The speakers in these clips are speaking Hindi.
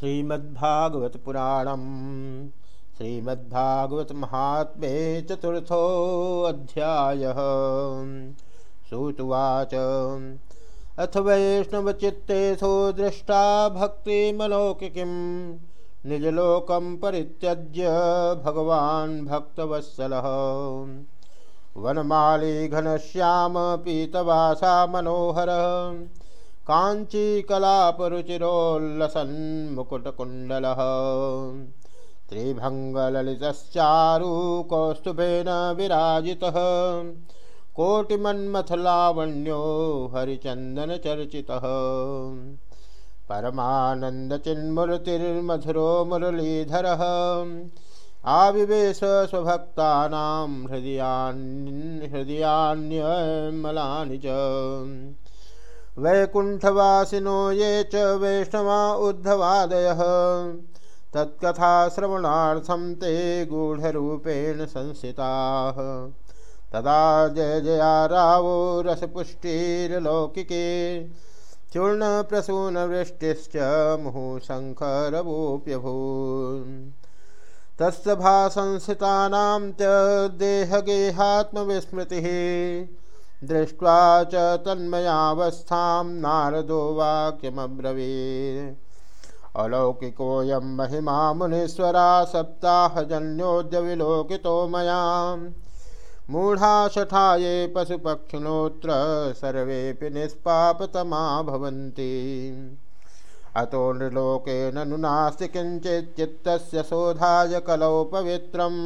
श्रीमद्भागवत पुराणम श्रीमद्भागवत महात्मे चतुर्थोऽध्याय सूतुवाच। अथ वैष्णवचित्तेऽथो दृष्टा भक्तिमलौकिकीं निजलोकं परित्यज्य भगवान् भक्तवत्सलः। वनमाली घनश्याम पीतवासा मनोहरः काञ्चीकलापरुचिरोल्लसन्मुकुटकुण्डलः त्रिभङ्गललितश्चारु कौस्तुभेन विराजितः। कोटिमन्मथलावण्यो हरिचन्दनचर्चितः। परमानन्दचिन्मूर्तिर्मधुरो मुरलीधरः। आविवेश स्वभक्तानां हृदयान् च। वैकुण्ठवासिनो ये च वैष्णवा उद्धवादयः। तत्कथाश्रवणार्थं ते गूढरूपेण संस्थिताः तदा जय जया रावो रसपुष्टिर्लौकिके। चूर्णप्रसूनवृष्टिश्च मुहुशङ्खरवोऽप्यभून् तत्सभासंस्थितानां च देहगेहात्मविस्मृतिः। दृष्ट्वा च तन्मयावस्थां नारदो वाक्यमब्रवीत्। अलौकिकोऽयं महिमा मुनीश्वरा सप्ताहजन्योद्य विलोकितो मया। मूढा शठाये पशुपक्षिणोऽत्र सर्वेऽपि निष्पापतमा भवन्ति। अतो नृलोके ननु नास्ति किञ्चित् चित्तस्य शोधाय कलौ पवित्रम्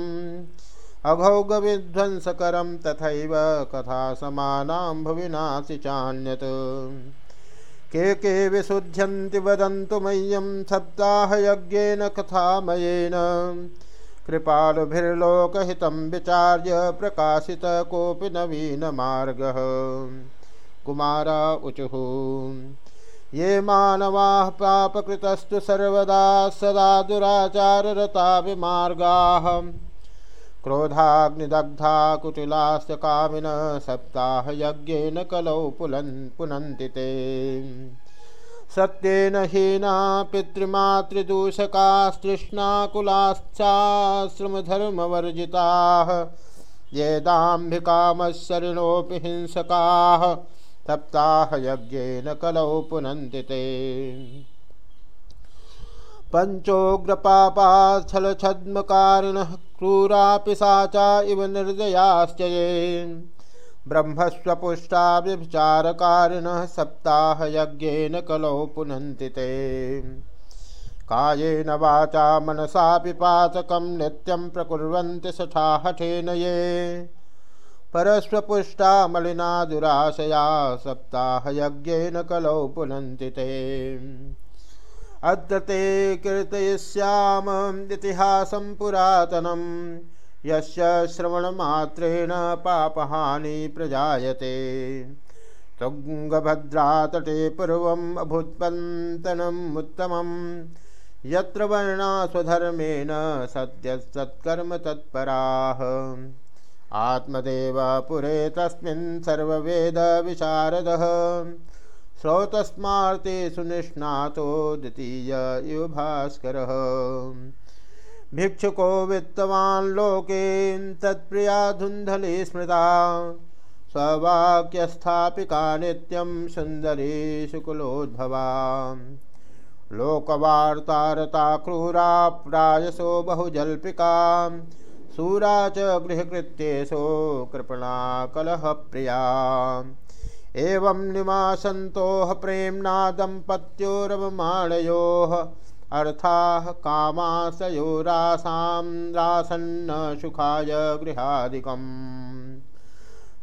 अघौगविध्वंसकरं तथैव कथासमानां भुविनाशि चान्यत्। के के विशुध्यन्ति वदन्तु मह्यं सप्ताहयज्ञेन कथामयेन। कृपालुभिर्लोकहितं विचार्य प्रकाशित कोऽपि नवीनमार्गः कुमारा ऊचुः ये मानवाः पापकृतस्तु सर्वदा सदा दुराचाररता विमार्गाः क्रोधाग्निदग्धा कुटिलाश्च कामिन सप्ताहयज्ञेन कलौ पुलन् पुनन्ति ते सत्येन हीना पितृमातृदूषकास्तृष्णाकुलाश्चाश्रमधर्मवर्जिताः, ये दाम्भिकामशरिणोऽपि हिंसकाः, सप्ताहयज्ञेन कलौ पुनन्ति ते पञ्चोग्रपापाच्छलछद्मकारिणः क्रूरापि साचा इव निर्दयाश्च ये ब्रह्मस्वपुष्टा व्यभिचारकारिणः सप्ताहयज्ञेन कलौ पुनन्ति ते। कायेन वाचा मनसापि पातकं नित्यं प्रकुर्वन्ति सठाहठेन ये। परस्वपुष्टा मलिना दुराशया सप्ताहयज्ञेन कलौ पुनन्ति ते। अद्य ते कीर्तयिष्यामम् पुरातनं। यस्य श्रवणमात्रेण पापहानि प्रजायते। तुङ्गभद्रातटे पूर्वम् अभूत्पन्तनम् उत्तमं यत्र वर्णा स्वधर्मेण सत्यसत्कर्म तत्पराः। आत्मदेव पुरे तस्मिन् सर्ववेदविशारदः। श्रोतस्मार्ते सुनिष्णातो द्वितीय इव भास्करः भिक्षुको वित्तवान् लोके तत्प्रिया धुन्धले स्मृता। स्ववाक्यस्थापिका नित्यं सुन्दरी शुकुलोद्भवा। लोकवार्तारता क्रूरा प्रायसो बहुजल्पिका। सूरा च गृहकृत्येषु कृपणा कलहप्रिया। एवं निवासन्तोः प्रेम्णा दम्पत्योरवमाणयोः अर्थाः कामाशयोरासां रासन्न सुखाय गृहादिकम्।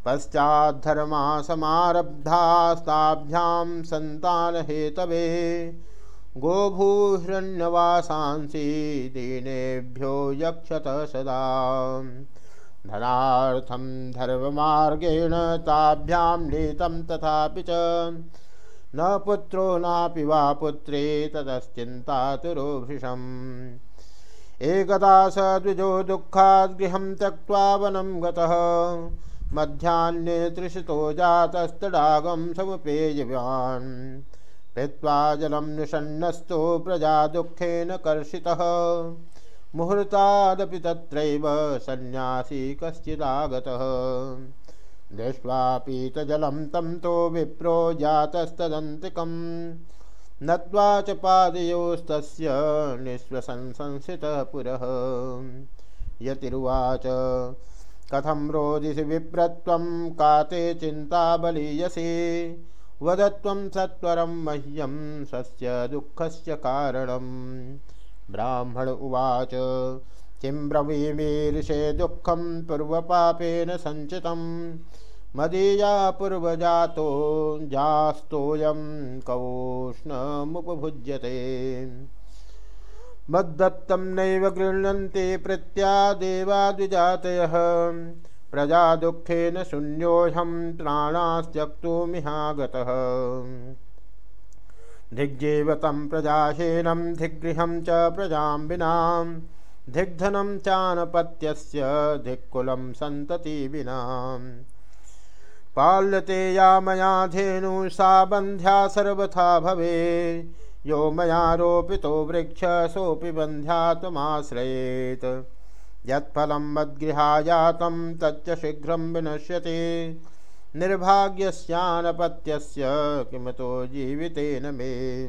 पश्चाद्धर्मासमारब्धास्ताभ्यां सन्तानहेतवे गोभूहिरण्यवासांसि दीनेभ्यो यक्षत सदा। धनार्थं धर्ममार्गेण ताभ्यां नीतं तथापि च। न पुत्रो नापि वा पुत्रे ततश्चिन्तातुरो भृशम् एकदा स द्विजो दुःखाद् गृहं त्यक्त्वा वनं गतः। मध्याह्ने तृषितो जातस्तडागं समुपेयवान्। पीत्वा जलं निषण्णस्तु प्रजा दुःखेन कर्षितः। मुहूर्तादपि तत्रैव सन्न्यासी कश्चिदागतः। दृष्ट्वा पीतजलं तं तो विप्रो जातस्तदन्तिकम्। नत्वा च पादयोस्तस्य निःश्वसंसंसितः पुरः। यतिरुवाच, कथं रोदिसि विप्रत्वं का ते चिन्ता बलीयसी। वदत्वं सत्वरं मह्यं स्वस्य दुःखस्य कारणं ब्राह्मण उवाच। किं ब्रवीमीर्षे दुःखं पूर्वपापेन सञ्चितं मदीया पूर्वजातो जास्तोऽयं कवोष्णमुपभुज्यते मद्दत्तं नैव गृह्णन्ति प्रत्यादेवाद्विजातयः प्रजा दुःखेन शून्योऽहं प्राणास्त्यक्तुमिहागतः धिग्जेव तं प्रजाहेनं धिग्गृहं च प्रजां विनां, धिग्धनं चानपत्यस्य धिक्कुलं सन्तति विनाम् पाल्यते या मया धेनु, सा बन्ध्या सर्वथा भवे यो मया रोपितो वृक्ष, सोऽपि बन्ध्या त्वमाश्रयेत् यत्फलं मद्गृहायातं, तच्च शीघ्रं विनश्यति। निर्भाग्यस्यानपत्यस्य किमतो जीवितेन मे।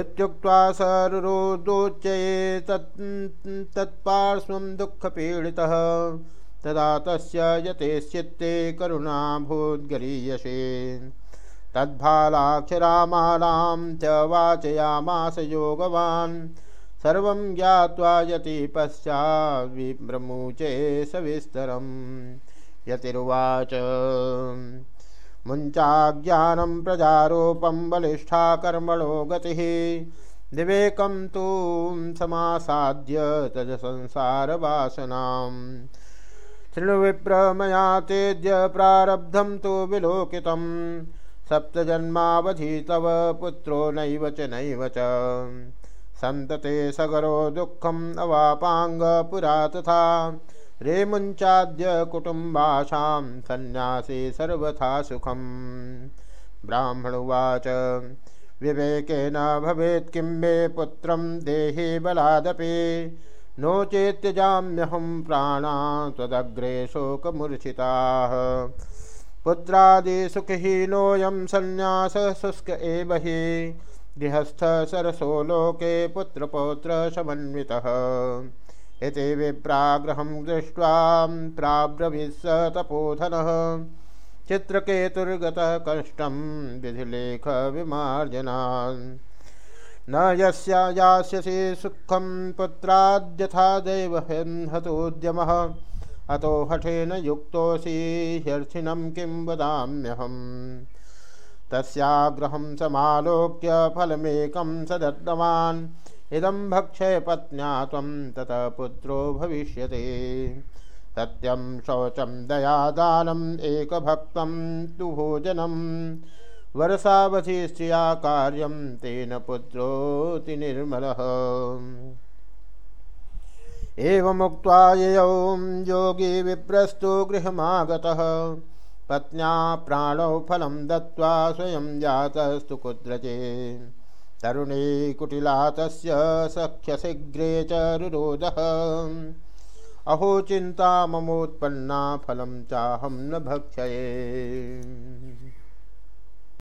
इत्युक्त्वा सरुरोदोच्चये तत् तत्पार्श्वं दुःखपीडितः। तदा तस्य यतेश्चित्ते करुणाभूद्गरीयसे। तद्भालाक्षरामालां च वाचयामास योगवान्। सर्वं ज्ञात्वा यति पश्चाद्विप्रमुचे सविस्तरं यतिरुवाच। मुञ्चाज्ञानं प्रजारोपं बलिष्ठा कर्मणो गतिः। विवेकं तु समासाद्य तजसंसारवासनाम्। शृणु विप्र मया तेद्य प्रारब्धं तु विलोकितं। सप्तजन्मावधि तव पुत्रो नैव च नैव च। सन्तते सगरो दुःखम् अवापाङ्गपुरा तथा। रेमुञ्चाद्य कुटुम्बाशां सन्न्यासे सर्वथा सुखम्। ब्राह्मणुवाच विवेकेन भवेत् किं मे पुत्रं देहि बलादपि। नो चेत्यजाम्यहं प्राणा त्वदग्रे शोकमूर्छिताः पुत्रादिसुखहीनोऽयं सन्न्यासः शुष्क हि। गृहस्थसरसो लोके पुत्रपौत्रसमन्वितः इति विप्राग्रहं दृष्ट्वा प्राब्रवीत्स तपोधनः। चित्रकेतुर्गतः कष्टं विधिलेखविमार्जनान्। न यस्या यास्यसि सुखं पुत्राद्यथा अतो हठेन युक्तोऽसि ह्यर्थिनं किं वदाम्यहम्। तस्याग्रहं समालोक्य फलमेकं स दत्तवान् इदं भक्षय पत्न्या ततः पुत्रो भविष्यते। सत्यं शौचं दयादानम् एकभक्तं तु भोजनम् वर्षावधि स्त्रिया कार्यं तेन पुत्रोति निर्मल। एवमुक्त्वा ययौ योगी विप्रस्तु गृहमागतः। पत्न्या प्राणौ फलं दत्त्वा स्वयं जातस्तु कुद्रजे तरुणे कुटिला तस्य सख्यशीघ्रे अहो चिंता ममोत्पन्ना फलम चाहम न भक्षये।